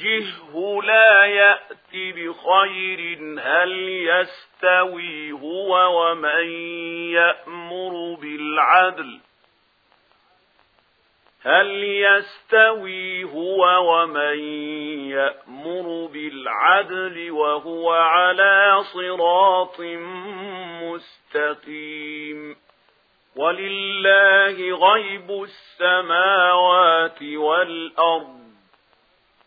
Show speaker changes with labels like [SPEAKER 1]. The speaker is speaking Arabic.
[SPEAKER 1] يوجهه لا يأتي بخير هل يستوي هو ومن يأمر بالعدل هل يستوي هو ومن يأمر بالعدل وهو على صراط مستقيم ولله غيب السماوات والأرض